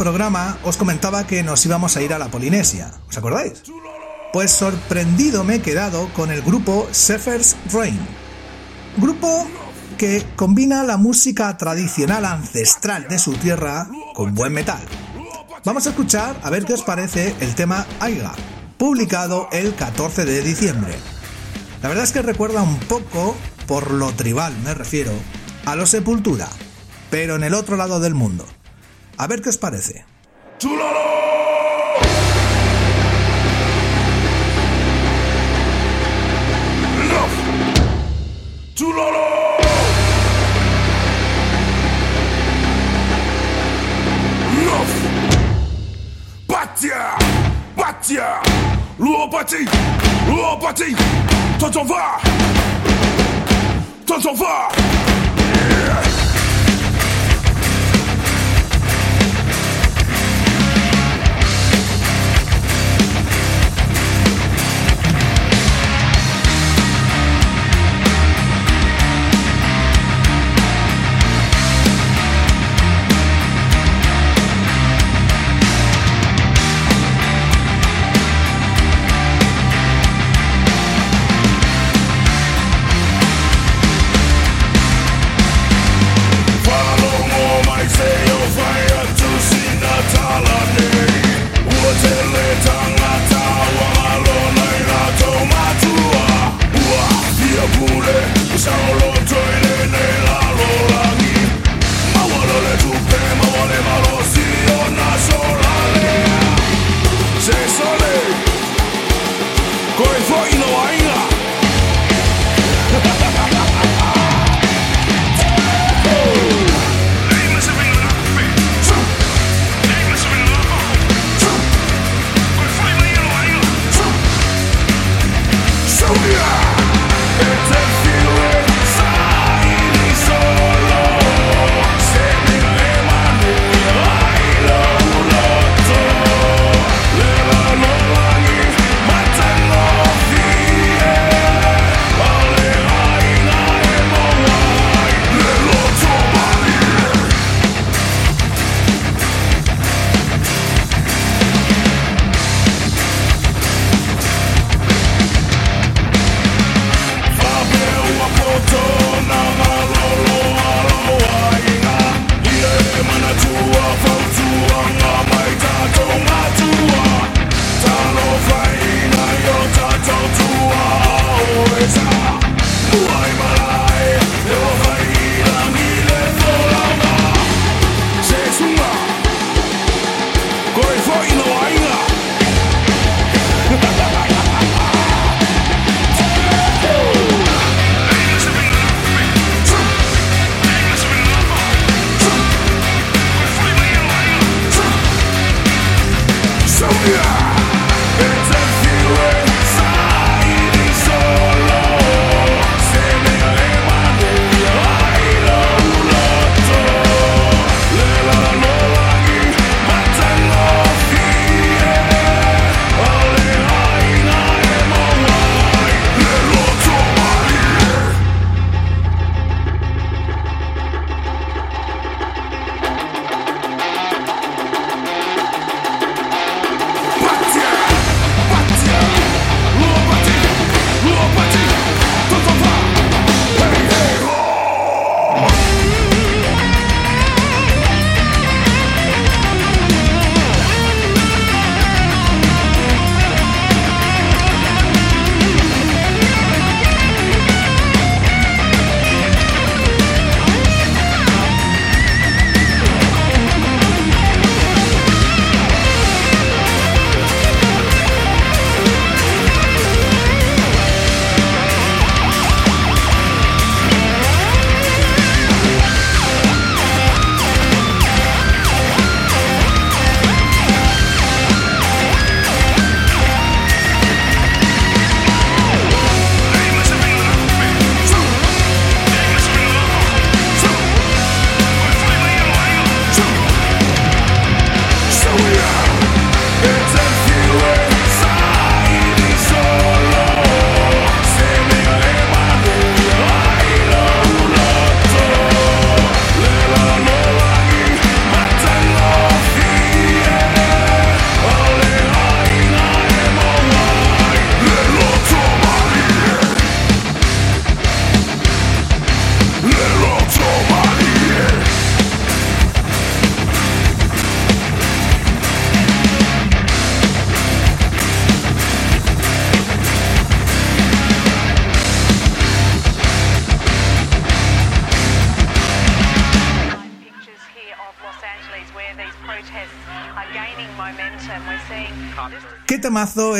programa os comentaba que nos íbamos a ir a la Polinesia, ¿os acordáis? Pues sorprendido me he quedado con el grupo Zephyr's Rain. Grupo que combina la música tradicional ancestral de su tierra con buen metal. Vamos a escuchar a ver qué os parece el tema Aiga, publicado el 14 de diciembre. La verdad es que recuerda un poco, por lo tribal me refiero, a los Sepultura, pero en el otro lado del mundo. A ver qué os parece. Chulolo! Love! Batia! Batia! Lourd bâti! Toi t'en vas! Toi t'en vas!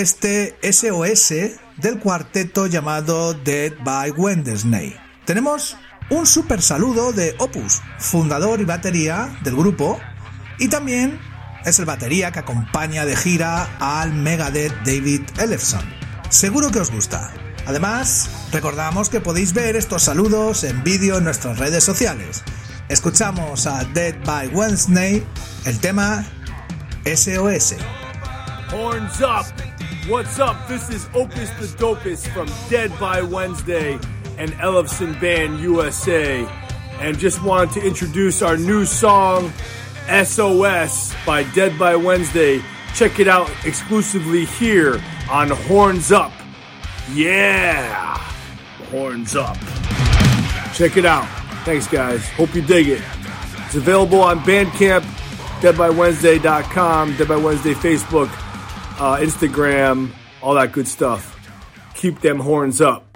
Este SOS del cuarteto llamado Dead by Wednesday. Tenemos un super saludo de Opus, fundador y batería del grupo, y también es el batería que acompaña de gira al Megadeth David Ellefson. Seguro que os gusta. Además, recordamos que podéis ver estos saludos en vídeo en nuestras redes sociales. Escuchamos a Dead by Wednesday, el tema SOS. Horns up! What's up? This is Opus the Dopest from Dead by Wednesday and Ellefson Band USA. And just wanted to introduce our new song, SOS by Dead by Wednesday. Check it out exclusively here on Horns Up. Yeah! Horns Up. Check it out. Thanks, guys. Hope you dig it. It's available on Bandcamp, deadbywednesday.com, Dead by Wednesday Facebook, uh, Instagram, all that good stuff. Keep them horns up.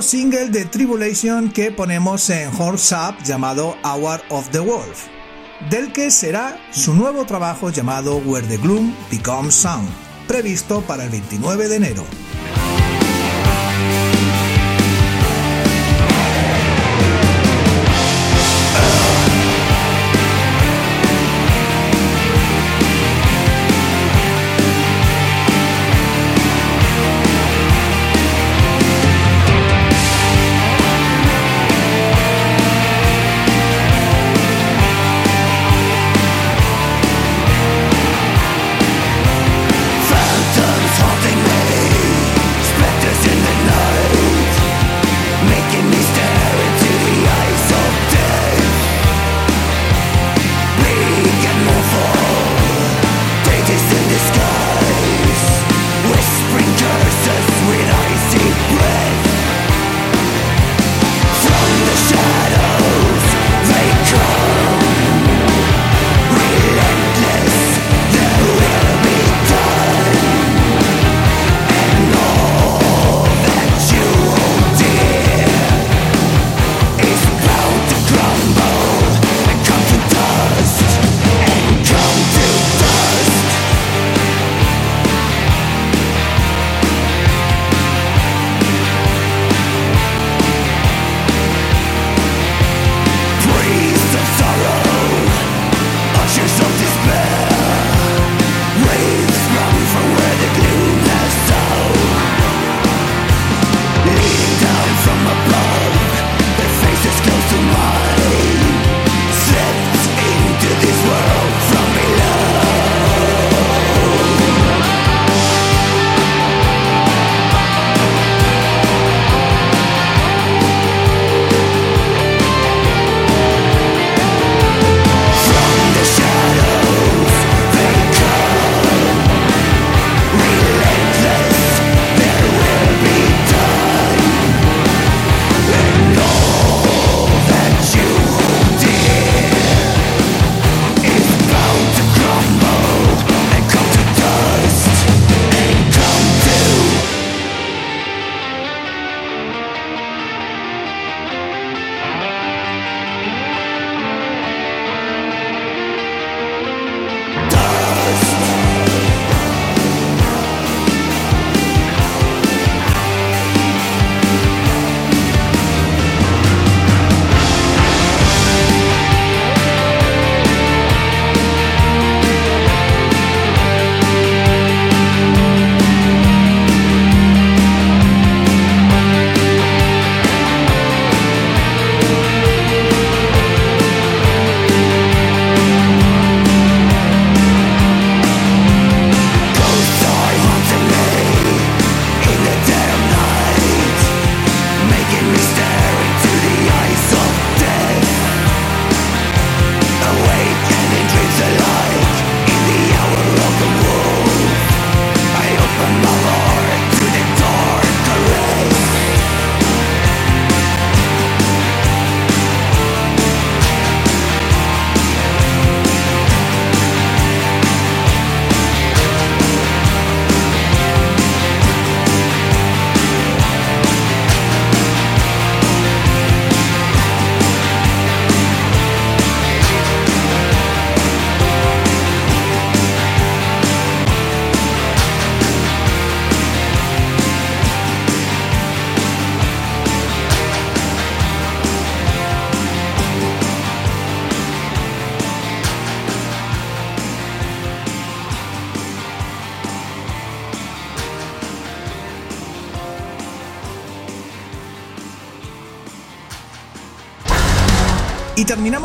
Single de Tribulation que ponemos en Horse Up llamado Hour of the Wolf. del que será su nuevo trabajo llamado Where the Gloom Becomes Sound, previsto para el 29 de enero.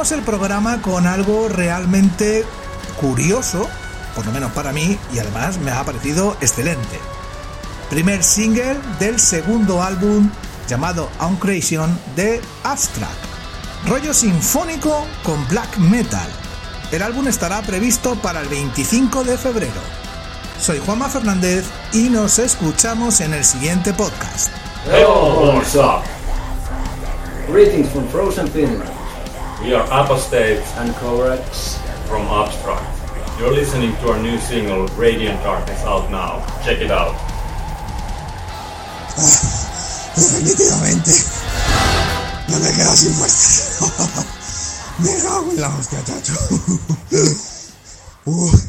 Terminamos el programa con algo realmente curioso, por lo menos para mí, y además me ha parecido excelente. Primer single del segundo álbum llamado Uncreation de Abstract. Rollo sinfónico con black metal. El álbum estará previsto para el 25 de febrero. Soy Juanma Fernández y nos escuchamos en el siguiente podcast. Hello? Greetings from Frozen Finland. We are Apostates and Corax from Abstract. You're listening to our new single, Radiant Darkness, out now. Check it out. Definitivamente. No me quedo sin fuerza. Me cago en la hostia, chacho. Uf.